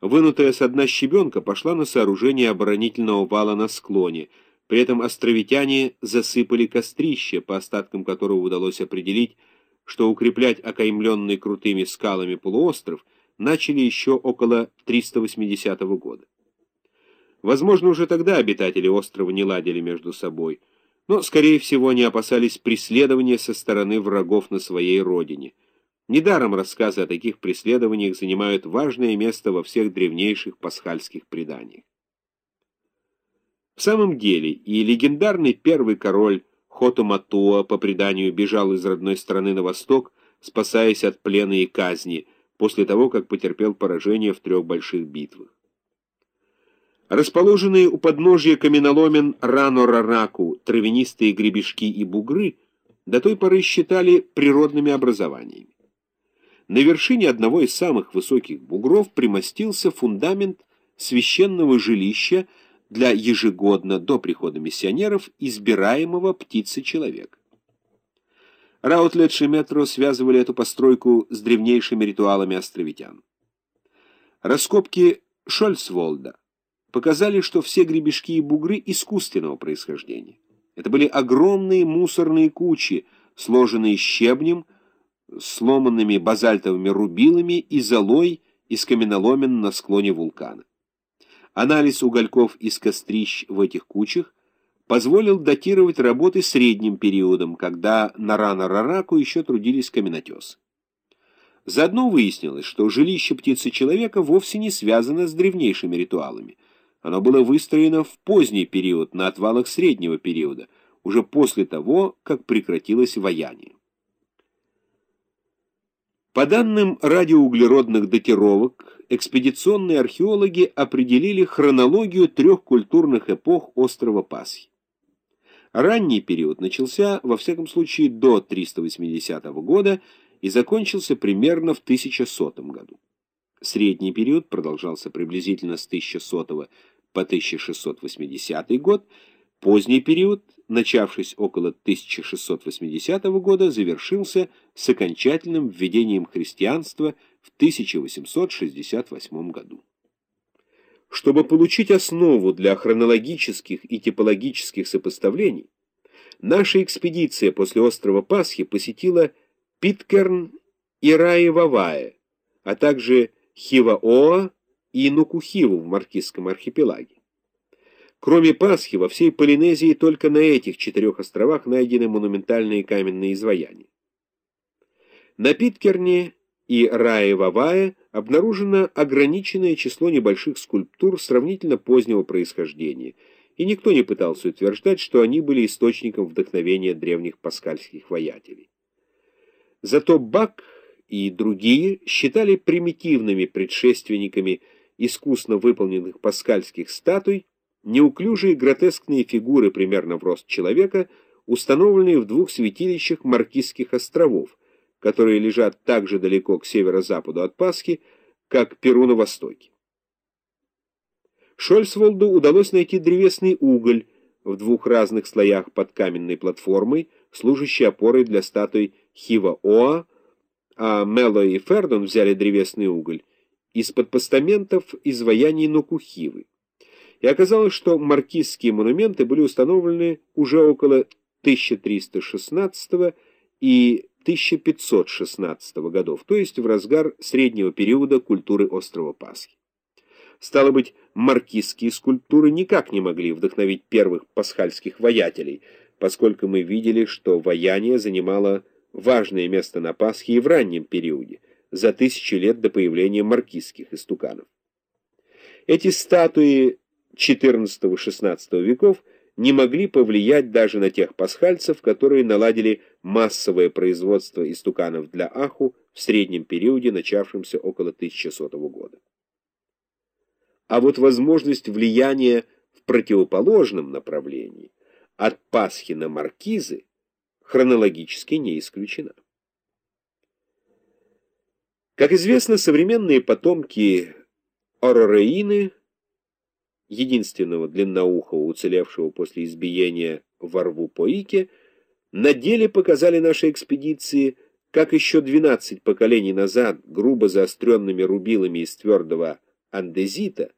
Вынутая с дна щебенка пошла на сооружение оборонительного вала на склоне. При этом островитяне засыпали кострище, по остаткам которого удалось определить, что укреплять окаймленный крутыми скалами полуостров начали еще около 380 года. Возможно, уже тогда обитатели острова не ладили между собой, но, скорее всего, они опасались преследования со стороны врагов на своей родине. Недаром рассказы о таких преследованиях занимают важное место во всех древнейших пасхальских преданиях. В самом деле, и легендарный первый король Хотоматуа, по преданию, бежал из родной страны на восток, спасаясь от плена и казни, после того, как потерпел поражение в трех больших битвах. Расположенные у подножья каменоломен Рано-Рараку травянистые гребешки и бугры до той поры считали природными образованиями. На вершине одного из самых высоких бугров примостился фундамент священного жилища для ежегодно до прихода миссионеров избираемого птицы-человека. Раутлетш и Метро связывали эту постройку с древнейшими ритуалами островитян. Раскопки Шольцволда показали, что все гребешки и бугры искусственного происхождения. Это были огромные мусорные кучи, сложенные щебнем, сломанными базальтовыми рубилами и золой из каменоломен на склоне вулкана. Анализ угольков из кострищ в этих кучах позволил датировать работы средним периодом, когда на Рана-Рараку еще трудились каменотесы. Заодно выяснилось, что жилище птицы-человека вовсе не связано с древнейшими ритуалами. Оно было выстроено в поздний период, на отвалах среднего периода, уже после того, как прекратилось вояние. По данным радиоуглеродных датировок, экспедиционные археологи определили хронологию трех культурных эпох острова Пасхи. Ранний период начался, во всяком случае, до 380 года и закончился примерно в 1100 году. Средний период продолжался приблизительно с 1100 по 1680 год, Поздний период, начавшись около 1680 года, завершился с окончательным введением христианства в 1868 году. Чтобы получить основу для хронологических и типологических сопоставлений, наша экспедиция после острова Пасхи посетила Питкерн и Раевавая, а также Хиваоа и Нукухиву в Маркизском архипелаге. Кроме Пасхи, во всей Полинезии только на этих четырех островах найдены монументальные каменные изваяния. На Питкерне и Раевавае обнаружено ограниченное число небольших скульптур сравнительно позднего происхождения, и никто не пытался утверждать, что они были источником вдохновения древних паскальских воятелей. Зато Бак и другие считали примитивными предшественниками искусно выполненных паскальских статуй неуклюжие гротескные фигуры примерно в рост человека, установленные в двух святилищах Маркизских островов, которые лежат так же далеко к северо-западу от Пасхи, как Перу на востоке. Шольцволду удалось найти древесный уголь в двух разных слоях под каменной платформой, служащей опорой для статуй Хива-Оа, а Мело и Фердон взяли древесный уголь из-под постаментов изваяний Нокухивы и оказалось, что маркизские монументы были установлены уже около 1316 и 1516 годов, то есть в разгар среднего периода культуры острова Пасхи. Стало быть, маркизские скульптуры никак не могли вдохновить первых пасхальских воятелей, поскольку мы видели, что вояние занимало важное место на Пасхе и в раннем периоде, за тысячи лет до появления маркизских истуканов. Эти статуи XIV-XVI веков не могли повлиять даже на тех пасхальцев, которые наладили массовое производство истуканов для Аху в среднем периоде, начавшемся около 1100 года. А вот возможность влияния в противоположном направлении от Пасхи на маркизы хронологически не исключена. Как известно, современные потомки Орореины – единственного длинноухого, уцелевшего после избиения во рву Поике, на деле показали нашей экспедиции, как еще 12 поколений назад грубо заостренными рубилами из твердого андезита